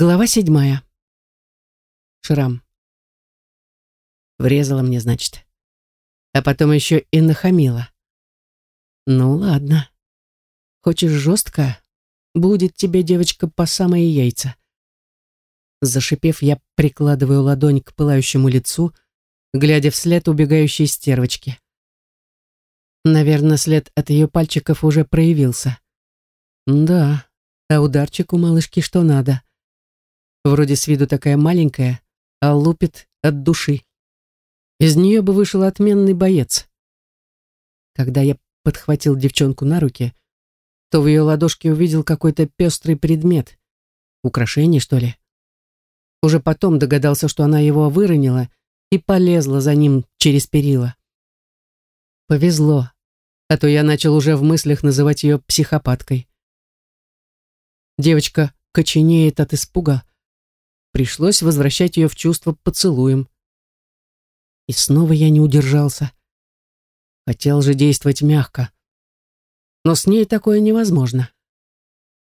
Глава седьмая. Шрам. Врезала мне, значит. А потом еще и нахамила. Ну ладно. Хочешь жестко? Будет тебе, девочка, по самые яйца. Зашипев, я прикладываю ладонь к пылающему лицу, глядя вслед убегающей стервочки. Наверное, след от ее пальчиков уже проявился. Да, а ударчик у малышки что надо. Вроде с виду такая маленькая, а лупит от души. Из нее бы вышел отменный боец. Когда я подхватил девчонку на руки, то в ее ладошке увидел какой-то пестрый предмет. Украшение, что ли? Уже потом догадался, что она его выронила и полезла за ним через перила. Повезло, а то я начал уже в мыслях называть ее психопаткой. Девочка коченеет от испуга. Пришлось возвращать ее в чувство поцелуем. И снова я не удержался. Хотел же действовать мягко. Но с ней такое невозможно.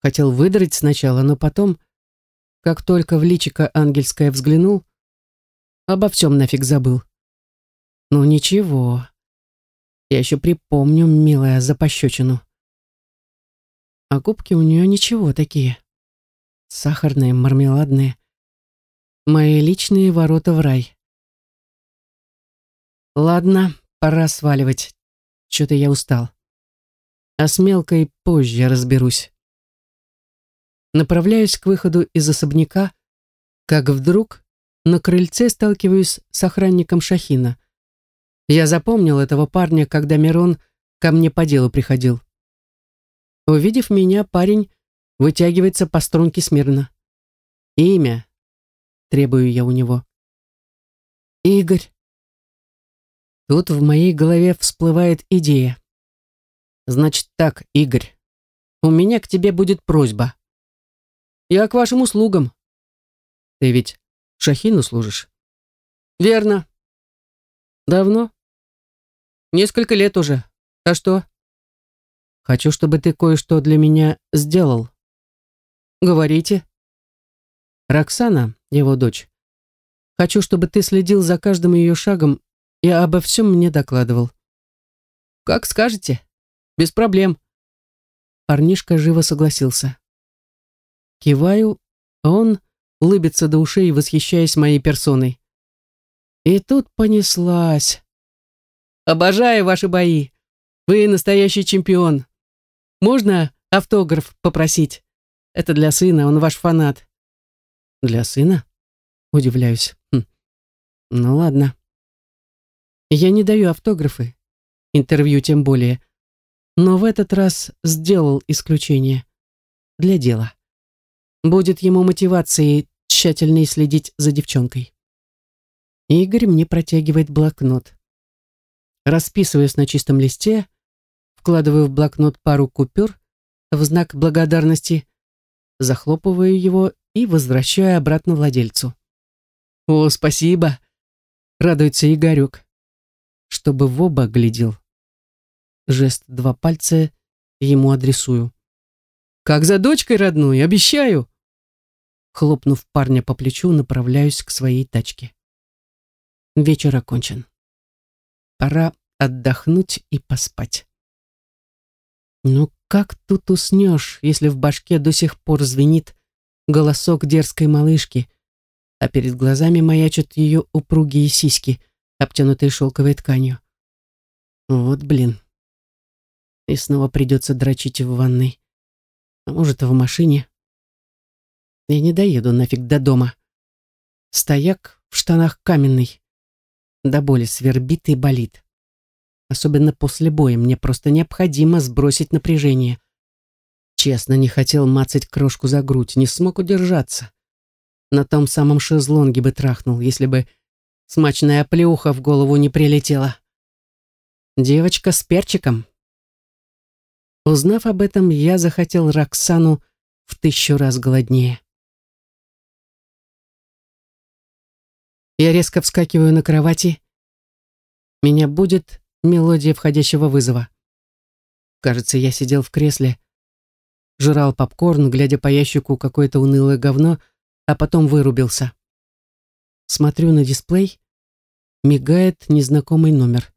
Хотел выдрать сначала, но потом, как только в личико ангельское взглянул, обо всем нафиг забыл. Ну ничего. Я еще припомню, милая, за пощечину. А губки у нее ничего такие. Сахарные, мармеладные. Мои личные ворота в рай. Ладно, пора сваливать. Что-то я устал. А с мелкой позже разберусь. Направляюсь к выходу из особняка, как вдруг на крыльце сталкиваюсь с охранником Шахина. Я запомнил этого парня, когда Мирон ко мне по делу приходил. Увидев меня, парень вытягивается по струнке смирно. «Имя?» — требую я у него. «Игорь», Тут в моей голове всплывает идея. Значит так, Игорь, у меня к тебе будет просьба. Я к вашим услугам. Ты ведь Шахину служишь? Верно. Давно? Несколько лет уже. А что? Хочу, чтобы ты кое-что для меня сделал. Говорите. Роксана, его дочь. Хочу, чтобы ты следил за каждым ее шагом и обо всем мне докладывал. «Как скажете. Без проблем». Парнишка живо согласился. Киваю, а он улыбится до ушей, восхищаясь моей персоной. И тут понеслась. «Обожаю ваши бои. Вы настоящий чемпион. Можно автограф попросить? Это для сына, он ваш фанат». «Для сына?» Удивляюсь. Хм. «Ну ладно». Я не даю автографы, интервью тем более, но в этот раз сделал исключение. Для дела. Будет ему мотивацией тщательнее следить за девчонкой. Игорь мне протягивает блокнот. Расписываюсь на чистом листе, вкладываю в блокнот пару купюр в знак благодарности, захлопываю его и возвращаю обратно владельцу. «О, спасибо!» — радуется Игорек чтобы в оба глядел. Жест два пальца ему адресую. «Как за дочкой родной, обещаю!» Хлопнув парня по плечу, направляюсь к своей тачке. Вечер окончен. Пора отдохнуть и поспать. Ну как тут уснешь, если в башке до сих пор звенит голосок дерзкой малышки, а перед глазами маячат ее упругие сиськи — обтянутые шелковой тканью. Вот блин. И снова придется дрочить в ванной. А может, в машине. Я не доеду нафиг до дома. Стояк в штанах каменный. До боли свербит и болит. Особенно после боя мне просто необходимо сбросить напряжение. Честно, не хотел мацать крошку за грудь, не смог удержаться. На том самом шезлонге бы трахнул, если бы смачная плюха в голову не прилетела. Девочка с перчиком. Узнав об этом, я захотел Роксану в тысячу раз голоднее. Я резко вскакиваю на кровати. Меня будет мелодия входящего вызова. Кажется, я сидел в кресле, жрал попкорн, глядя по ящику какое-то унылое говно, а потом вырубился. Смотрю на дисплей, мигает незнакомый номер.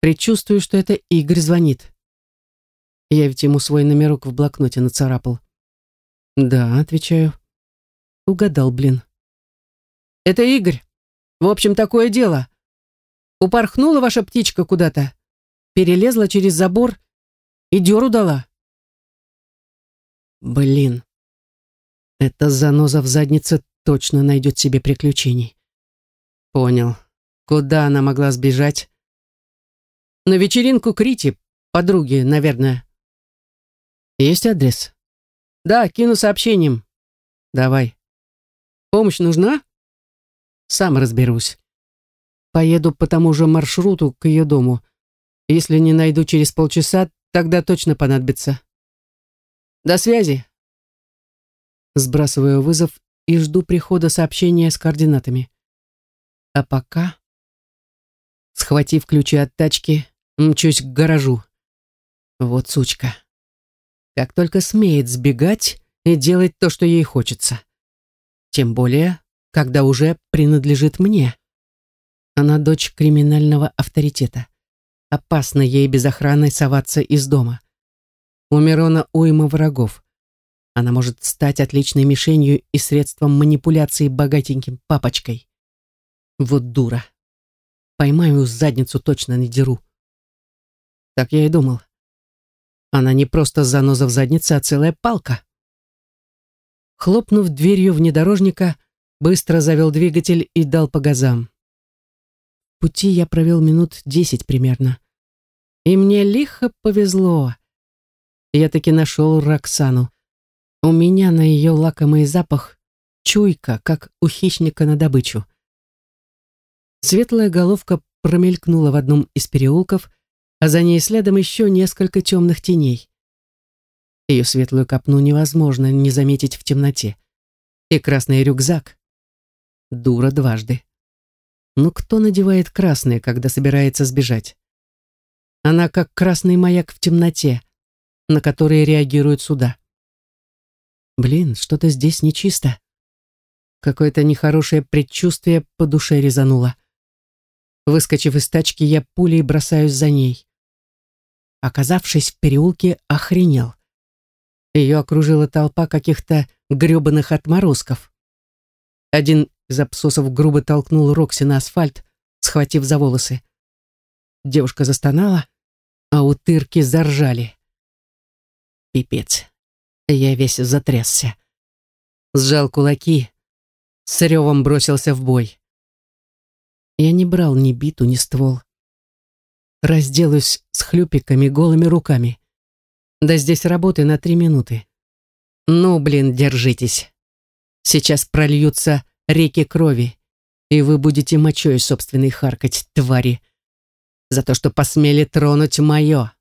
Предчувствую, что это Игорь звонит. Я ведь ему свой номерок в блокноте нацарапал. «Да», — отвечаю. Угадал, блин. «Это Игорь. В общем, такое дело. Упорхнула ваша птичка куда-то, перелезла через забор и дёру дала». Блин. Эта заноза в заднице точно найдет себе приключений. Понял. Куда она могла сбежать? На вечеринку Крити, подруги, наверное. Есть адрес? Да, кину сообщением. Давай. Помощь нужна? Сам разберусь. Поеду по тому же маршруту к ее дому. Если не найду через полчаса, тогда точно понадобится. До связи. Сбрасываю вызов и жду прихода сообщения с координатами. А пока, схватив ключи от тачки, мчусь к гаражу. Вот сучка. Как только смеет сбегать и делать то, что ей хочется. Тем более, когда уже принадлежит мне. Она дочь криминального авторитета. Опасно ей без охраны соваться из дома. У Мирона уйма врагов. Она может стать отличной мишенью и средством манипуляции богатеньким папочкой. Вот дура. Поймаю задницу точно не деру. Так я и думал. Она не просто заноза в заднице, а целая палка. Хлопнув дверью внедорожника, быстро завел двигатель и дал по газам. Пути я провел минут десять примерно. И мне лихо повезло. Я таки нашел Роксану. У меня на ее лакомый запах чуйка, как у хищника на добычу. Светлая головка промелькнула в одном из переулков, а за ней следом еще несколько темных теней. Ее светлую копну невозможно не заметить в темноте. И красный рюкзак. Дура дважды. Ну кто надевает красное, когда собирается сбежать? Она как красный маяк в темноте, на который реагирует суда. Блин, что-то здесь нечисто. Какое-то нехорошее предчувствие по душе резануло. Выскочив из тачки, я пулей бросаюсь за ней. Оказавшись в переулке, охренел. Ее окружила толпа каких-то гребаных отморозков. Один из абсосов грубо толкнул Рокси на асфальт, схватив за волосы. Девушка застонала, а утырки заржали. Пипец. Я весь затрясся. Сжал кулаки, с ревом бросился в бой. Я не брал ни биту, ни ствол. Разделаюсь с хлюпиками голыми руками. Да здесь работы на три минуты. Ну, блин, держитесь. Сейчас прольются реки крови, и вы будете мочой собственной харкать, твари, за то, что посмели тронуть мое.